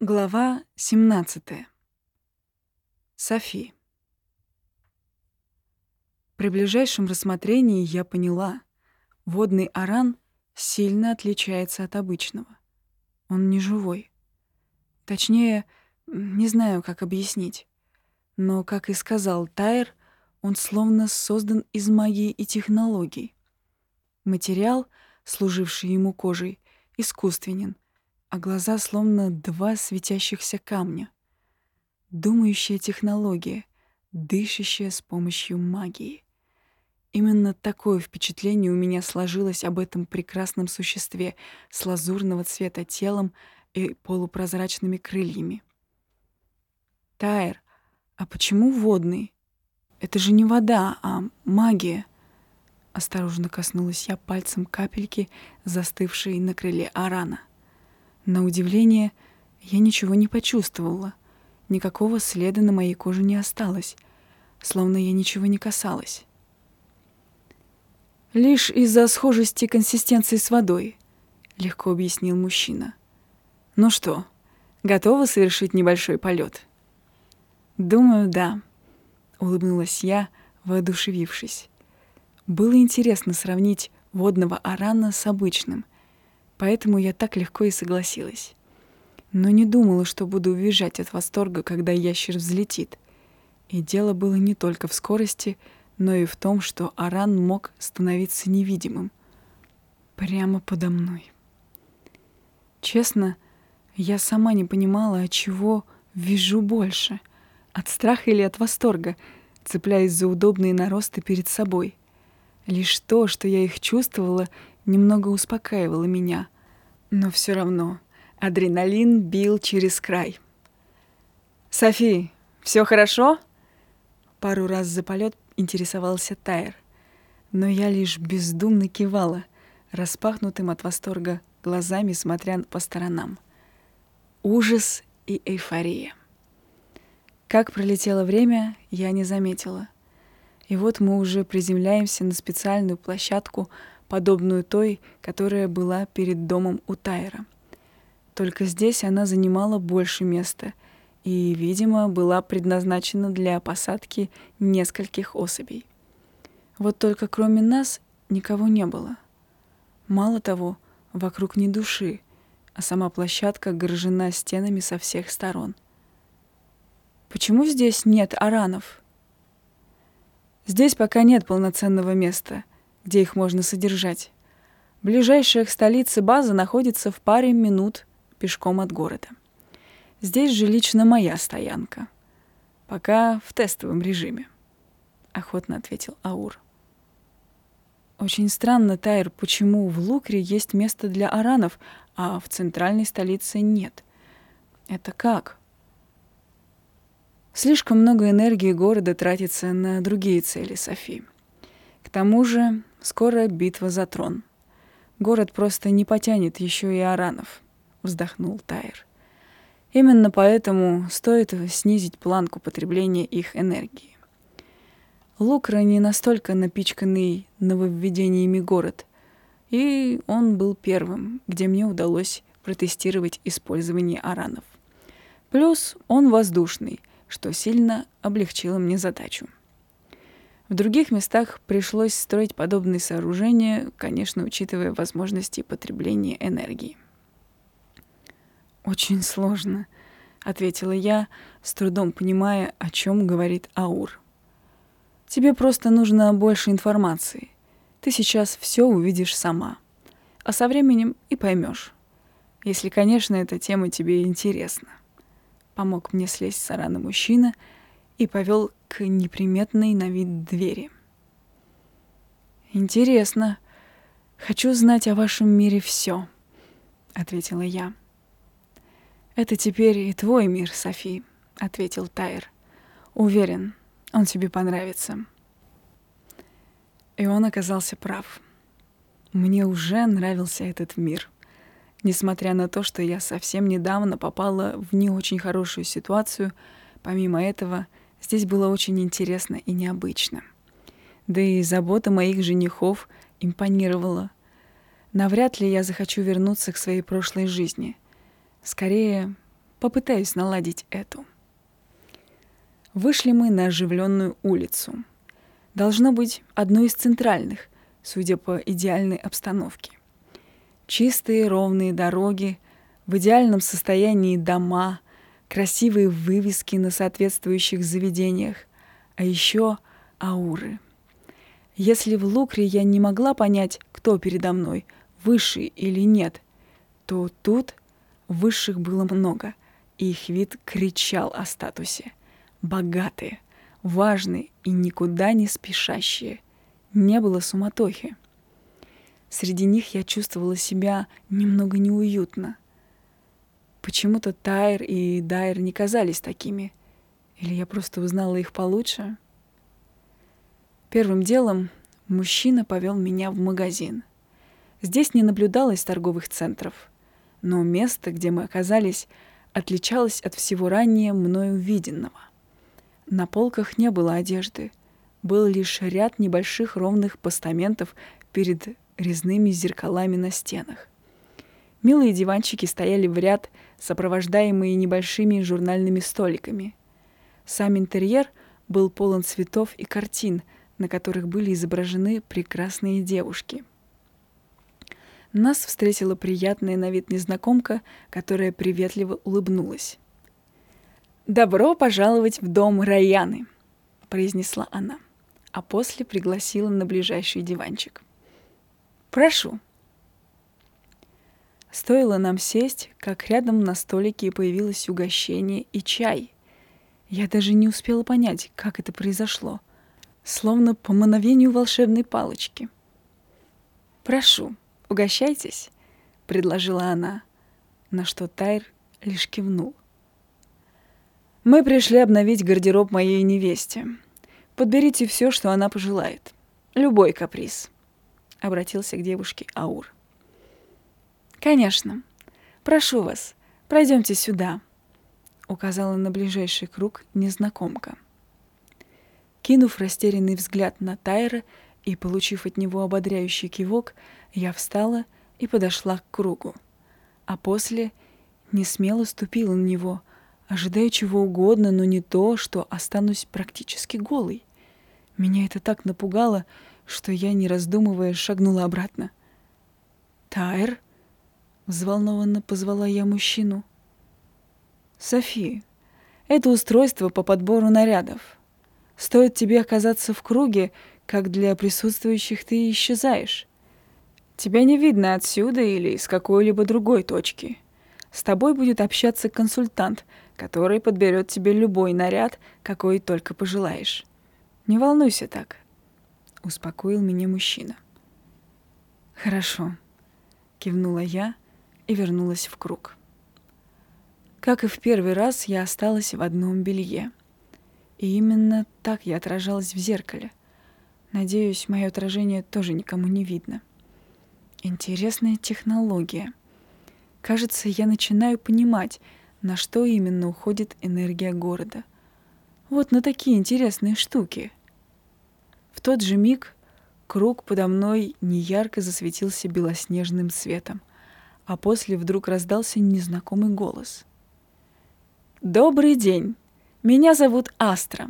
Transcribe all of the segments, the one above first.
Глава 17. Софи. При ближайшем рассмотрении я поняла, водный аран сильно отличается от обычного. Он не живой. Точнее, не знаю, как объяснить. Но, как и сказал Тайр, он словно создан из магии и технологий. Материал, служивший ему кожей, искусственен, а глаза словно два светящихся камня. Думающая технология, дышащая с помощью магии. Именно такое впечатление у меня сложилось об этом прекрасном существе с лазурного цвета телом и полупрозрачными крыльями. Тайр, а почему водный? Это же не вода, а магия. Осторожно коснулась я пальцем капельки, застывшей на крыле Арана. На удивление, я ничего не почувствовала. Никакого следа на моей коже не осталось, словно я ничего не касалась. «Лишь из-за схожести консистенции с водой», — легко объяснил мужчина. «Ну что, готова совершить небольшой полет? «Думаю, да», — улыбнулась я, воодушевившись. Было интересно сравнить водного арана с обычным, поэтому я так легко и согласилась. Но не думала, что буду уезжать от восторга, когда ящер взлетит. И дело было не только в скорости, но и в том, что аран мог становиться невидимым. Прямо подо мной. Честно, я сама не понимала, от чего вижу больше — от страха или от восторга, цепляясь за удобные наросты перед собой. Лишь то, что я их чувствовала, немного успокаивало меня. Но все равно адреналин бил через край. «Софи, все хорошо?» Пару раз за полет интересовался Тайр. Но я лишь бездумно кивала, распахнутым от восторга глазами, смотря по сторонам. Ужас и эйфория. Как пролетело время, я не заметила — и вот мы уже приземляемся на специальную площадку, подобную той, которая была перед домом у Тайра. Только здесь она занимала больше места и, видимо, была предназначена для посадки нескольких особей. Вот только кроме нас никого не было. Мало того, вокруг ни души, а сама площадка огорожена стенами со всех сторон. Почему здесь нет аранов? Здесь пока нет полноценного места, где их можно содержать. Ближайшая к столице база находится в паре минут пешком от города. Здесь же лично моя стоянка. Пока в тестовом режиме, — охотно ответил Аур. Очень странно, Тайр, почему в Лукре есть место для аранов, а в центральной столице нет. Это как? Слишком много энергии города тратится на другие цели Софи. К тому же скоро битва за трон. Город просто не потянет еще и аранов, вздохнул Тайр. Именно поэтому стоит снизить планку потребления их энергии. Лукра не настолько напичканный нововведениями город, и он был первым, где мне удалось протестировать использование аранов. Плюс он воздушный, что сильно облегчило мне задачу. В других местах пришлось строить подобные сооружения, конечно, учитывая возможности потребления энергии. «Очень сложно», — ответила я, с трудом понимая, о чем говорит Аур. «Тебе просто нужно больше информации. Ты сейчас все увидишь сама. А со временем и поймешь. Если, конечно, эта тема тебе интересна» помог мне слезть с мужчина и повел к неприметной на вид двери. «Интересно. Хочу знать о вашем мире все, ответила я. «Это теперь и твой мир, Софи», — ответил Тайр. «Уверен, он тебе понравится». И он оказался прав. Мне уже нравился этот мир — Несмотря на то, что я совсем недавно попала в не очень хорошую ситуацию, помимо этого, здесь было очень интересно и необычно. Да и забота моих женихов импонировала. Навряд ли я захочу вернуться к своей прошлой жизни. Скорее, попытаюсь наладить эту. Вышли мы на оживленную улицу. Должно быть, одну из центральных, судя по идеальной обстановке. Чистые ровные дороги, в идеальном состоянии дома, красивые вывески на соответствующих заведениях, а еще ауры. Если в Лукре я не могла понять, кто передо мной, высший или нет, то тут высших было много, и их вид кричал о статусе. Богатые, важные и никуда не спешащие. Не было суматохи. Среди них я чувствовала себя немного неуютно. Почему-то Тайр и Дайр не казались такими. Или я просто узнала их получше? Первым делом мужчина повел меня в магазин. Здесь не наблюдалось торговых центров, но место, где мы оказались, отличалось от всего ранее мною виденного. На полках не было одежды, был лишь ряд небольших ровных постаментов перед резными зеркалами на стенах. Милые диванчики стояли в ряд, сопровождаемые небольшими журнальными столиками. Сам интерьер был полон цветов и картин — на которых были изображены прекрасные девушки. Нас встретила приятная на вид незнакомка, которая приветливо улыбнулась. «Добро пожаловать в дом Раяны», — произнесла она, а после пригласила на ближайший диванчик. «Прошу». Стоило нам сесть, как рядом на столике появилось угощение и чай. Я даже не успела понять, как это произошло — словно по мановению волшебной палочки. «Прошу, угощайтесь», — предложила она, на что Тайр лишь кивнул. «Мы пришли обновить гардероб моей невесте. Подберите все, что она пожелает. Любой каприз», — обратился к девушке Аур. «Конечно. Прошу вас, пройдемте сюда», — указала на ближайший круг незнакомка. Кинув растерянный взгляд на Тайра и получив от него ободряющий кивок, я встала и подошла к кругу. А после не смело ступила на него, ожидая чего угодно, но не то, что останусь практически голой. Меня это так напугало, что я, не раздумывая, шагнула обратно. «Тайр?» — взволнованно позвала я мужчину. «Софи, это устройство по подбору нарядов. Стоит тебе оказаться в круге, как для присутствующих ты исчезаешь. Тебя не видно отсюда или с какой-либо другой точки. С тобой будет общаться консультант, который подберет тебе любой наряд, какой только пожелаешь. Не волнуйся так, — успокоил меня мужчина. Хорошо, — кивнула я и вернулась в круг. Как и в первый раз, я осталась в одном белье — и именно так я отражалась в зеркале. Надеюсь, мое отражение тоже никому не видно. Интересная технология. Кажется, я начинаю понимать, на что именно уходит энергия города. Вот на такие интересные штуки. В тот же миг круг подо мной неярко засветился белоснежным светом, а после вдруг раздался незнакомый голос. «Добрый день!» Меня зовут Астра.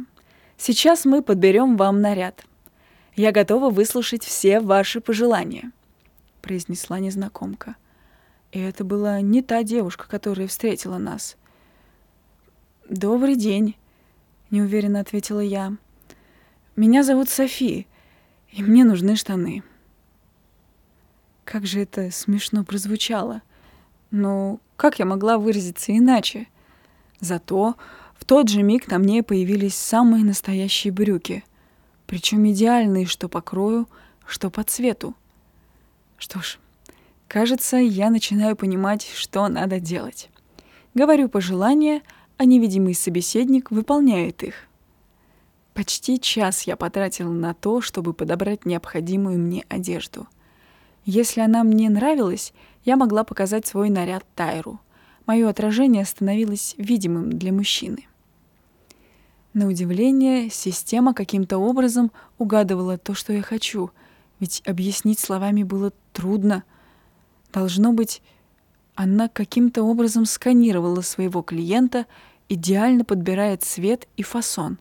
Сейчас мы подберем вам наряд. Я готова выслушать все ваши пожелания», — произнесла незнакомка. И это была не та девушка, которая встретила нас. «Добрый день», — неуверенно ответила я. «Меня зовут Софи, и мне нужны штаны». Как же это смешно прозвучало. Ну, как я могла выразиться иначе? Зато в тот же миг на мне появились самые настоящие брюки, причем идеальные что по крою, что по цвету. Что ж, кажется, я начинаю понимать, что надо делать. Говорю пожелания, а невидимый собеседник выполняет их. Почти час я потратила на то, чтобы подобрать необходимую мне одежду. Если она мне нравилась, я могла показать свой наряд Тайру — мое отражение становилось видимым для мужчины. На удивление, система каким-то образом угадывала то, что я хочу, ведь объяснить словами было трудно. Должно быть, Она каким-то образом сканировала своего клиента, идеально подбирая цвет и фасон.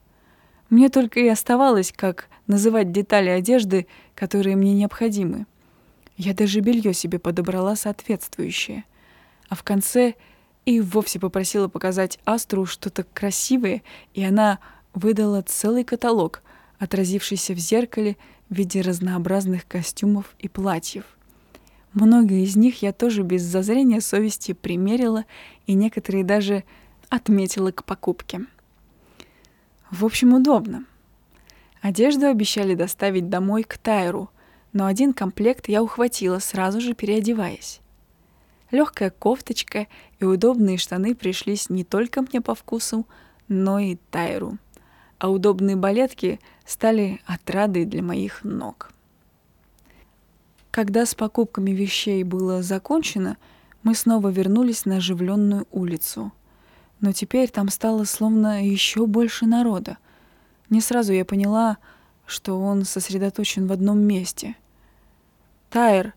Мне только и оставалось, как называть детали одежды, которые мне необходимы. Я даже белье себе подобрала соответствующее. А в конце и вовсе попросила показать Астру что-то красивое, и она выдала целый каталог, отразившийся в зеркале в виде разнообразных костюмов и платьев. Многие из них я тоже без зазрения совести примерила, и некоторые даже отметила к покупке. В общем, удобно. Одежду обещали доставить домой к Тайру, но один комплект я ухватила, сразу же переодеваясь. Легкая кофточка и удобные штаны пришлись не только мне по вкусу, но и Тайру. А удобные балетки стали отрадой для моих ног. Когда с покупками вещей было закончено, мы снова вернулись на оживленную улицу. Но теперь там стало словно еще больше народа. Не сразу я поняла, что он сосредоточен в одном месте. «Тайр,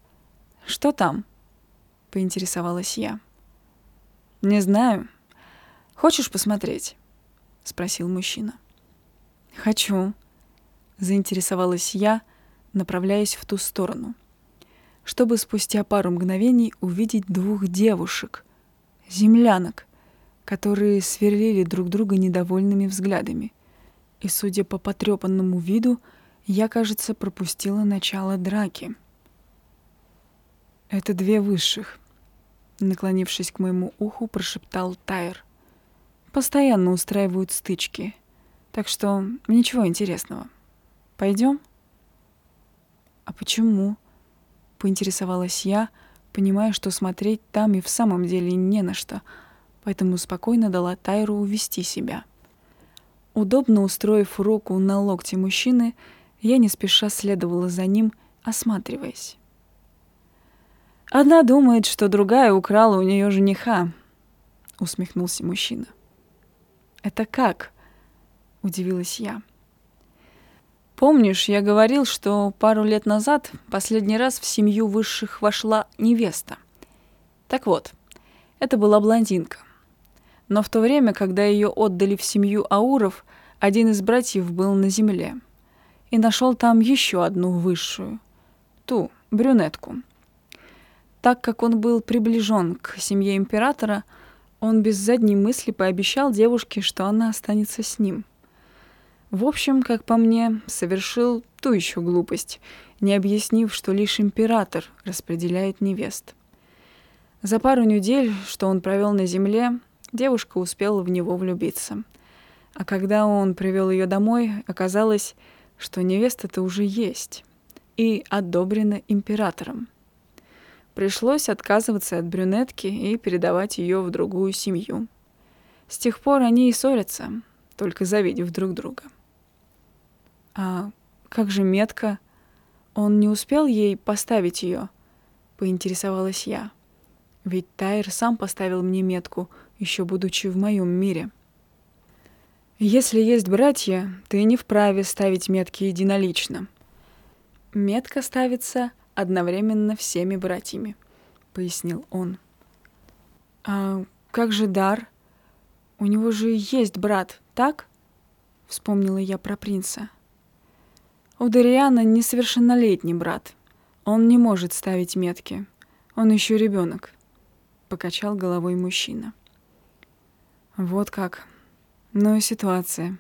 что там?» — поинтересовалась я. «Не знаю. Хочешь посмотреть?» — спросил мужчина. «Хочу», — заинтересовалась я, направляясь в ту сторону чтобы спустя пару мгновений увидеть двух девушек, землянок, которые сверлили друг друга недовольными взглядами. И, судя по потрепанному виду, я, кажется, пропустила начало драки. «Это две высших», — наклонившись к моему уху, прошептал Тайр. «Постоянно устраивают стычки, так что ничего интересного. Пойдем?» «А почему?» поинтересовалась я, понимая, что смотреть там и в самом деле не на что, поэтому спокойно дала Тайру увести себя. Удобно устроив руку на локте мужчины, я не спеша следовала за ним, осматриваясь. «Одна думает, что другая украла у нее жениха», — усмехнулся мужчина. «Это как?» — удивилась я. Помнишь, я говорил, что пару лет назад последний раз в семью высших вошла невеста? Так вот, это была блондинка. Но в то время, когда ее отдали в семью Ауров, один из братьев был на земле и нашел там еще одну высшую, ту, брюнетку. Так как он был приближен к семье императора, он без задней мысли пообещал девушке, что она останется с ним. В общем, как по мне, совершил ту еще глупость, не объяснив, что лишь император распределяет невест. За пару недель, что он провел на земле, девушка успела в него влюбиться. А когда он привел ее домой, оказалось, что невеста-то уже есть и одобрена императором. Пришлось отказываться от брюнетки и передавать ее в другую семью. С тех пор они и ссорятся, только завидев друг друга. А как же метка? Он не успел ей поставить ее? Поинтересовалась я. Ведь Тайр сам поставил мне метку, еще будучи в моем мире. Если есть братья, ты не вправе ставить метки единолично. Метка ставится одновременно всеми братьями, пояснил он. А как же дар? У него же есть брат, так? Вспомнила я про принца. У Дариана несовершеннолетний брат. Он не может ставить метки. Он еще ребенок. Покачал головой мужчина. Вот как. И ситуация.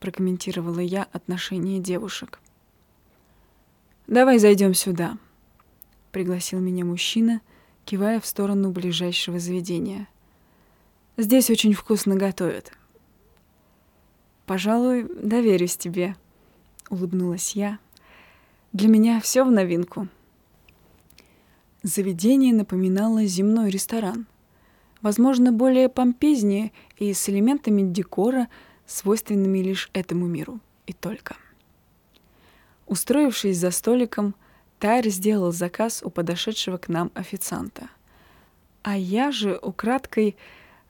Прокомментировала я отношение девушек. Давай зайдем сюда. Пригласил меня мужчина, кивая в сторону ближайшего заведения. Здесь очень вкусно готовят. Пожалуй, доверюсь тебе, — улыбнулась я. «Для меня все в новинку». Заведение напоминало земной ресторан. Возможно, более помпезнее и с элементами декора, свойственными лишь этому миру. И только. Устроившись за столиком, Тайр сделал заказ у подошедшего к нам официанта. А я же украдкой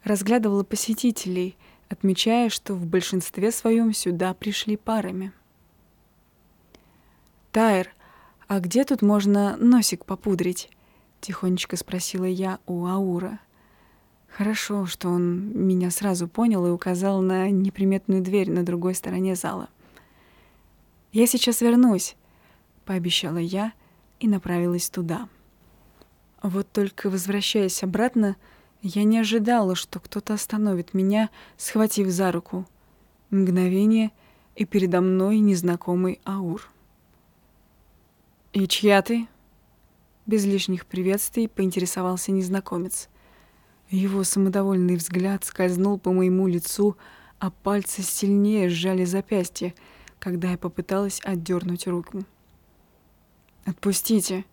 разглядывала посетителей, отмечая, что в большинстве своем сюда пришли парами. «Тайр, а где тут можно носик попудрить?» — Тихонечко спросила я у Аура. Хорошо, что он меня сразу понял и указал на неприметную дверь на другой стороне зала. «Я сейчас вернусь», — пообещала я и направилась туда. Вот только возвращаясь обратно, я не ожидала, что кто-то остановит меня, схватив за руку. Мгновение, и передо мной незнакомый Аур. «И чья ты?» Без лишних приветствий поинтересовался незнакомец. Его самодовольный взгляд скользнул по моему лицу, а пальцы сильнее сжали запястье, когда я попыталась отдернуть руку. «Отпустите,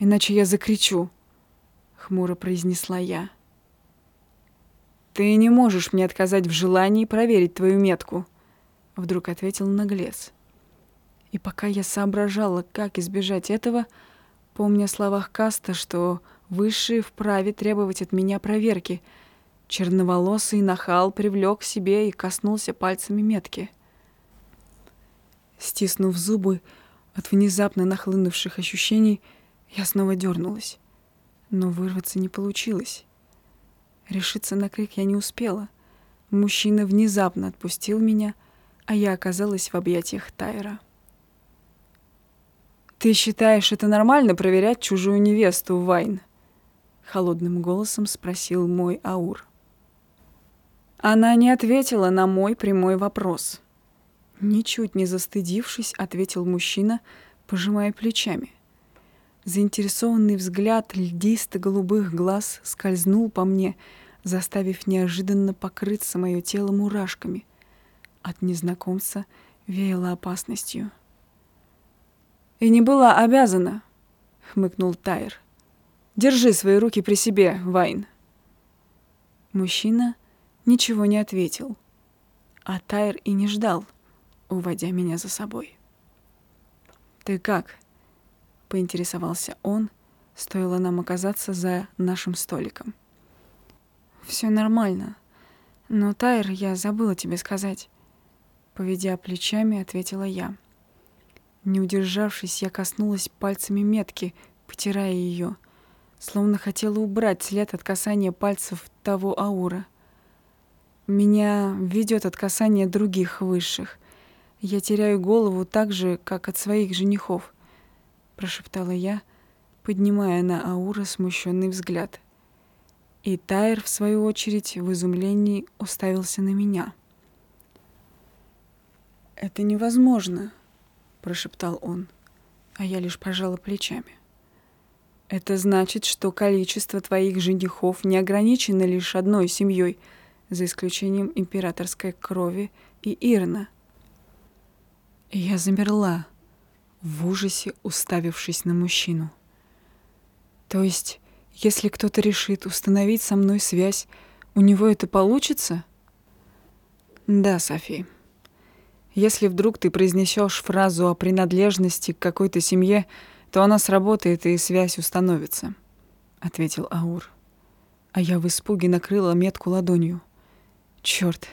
иначе я закричу», — хмуро произнесла я. «Ты не можешь мне отказать в желании проверить твою метку», — вдруг ответил наглец. И пока я соображала, как избежать этого, помня о словах Каста, что Высшие вправе требовать от меня проверки. Черноволосый нахал привлек к себе и коснулся пальцами метки. Стиснув зубы от внезапно нахлынувших ощущений, я снова дернулась. Но вырваться не получилось. Решиться на крик я не успела. Мужчина внезапно отпустил меня, а я оказалась в объятиях Тайра. «Ты считаешь это нормально проверять чужую невесту, Вайн?» — холодным голосом спросил мой Аур. Она не ответила на мой прямой вопрос. Ничуть не застыдившись, ответил мужчина, пожимая плечами. Заинтересованный взгляд льдисто-голубых глаз скользнул по мне, заставив неожиданно покрыться мое тело мурашками. От незнакомца веяло опасностью. «И не была обязана», — хмыкнул Тайр. Держи свои руки при себе, Вайн. Мужчина ничего не ответил, а Тайр и не ждал, уводя меня за собой. «Ты как?» — поинтересовался он, стоило нам оказаться за нашим столиком. Все нормально, но, Тайр, я забыла тебе сказать». Поведя плечами, ответила я. Не удержавшись, я коснулась пальцами метки, потирая ее — словно хотела убрать след от касания пальцев того аура. Меня ведет от касания других высших. Я теряю голову так же, как от своих женихов, прошептала я, поднимая на аура смущенный взгляд. И Тайр, в свою очередь, в изумлении уставился на меня. «Это невозможно», — прошептал он, а я лишь пожала плечами. Это значит, что количество твоих женихов не ограничено лишь одной семьей, за исключением императорской крови и Ирна. Я замерла, в ужасе уставившись на мужчину. То есть, если кто-то решит установить со мной связь, у него это получится? Да, Софи. Если вдруг ты произнесешь фразу о принадлежности к какой-то семье, то она сработает и связь установится», — ответил Аур. А я в испуге накрыла метку ладонью. Черт,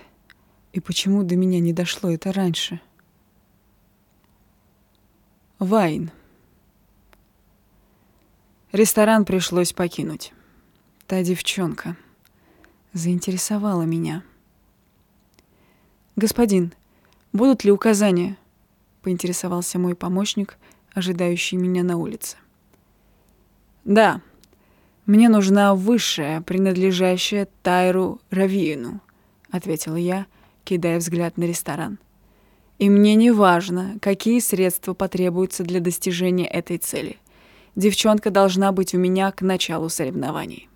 и почему до меня не дошло это раньше? Вайн. Ресторан пришлось покинуть. Та девчонка заинтересовала меня. «Господин, будут ли указания?» — поинтересовался мой помощник — ожидающий меня на улице. «Да, мне нужна высшая, принадлежащая Тайру Равиину», — ответила я, кидая взгляд на ресторан. «И мне не важно, какие средства потребуются для достижения этой цели. Девчонка должна быть у меня к началу соревнований».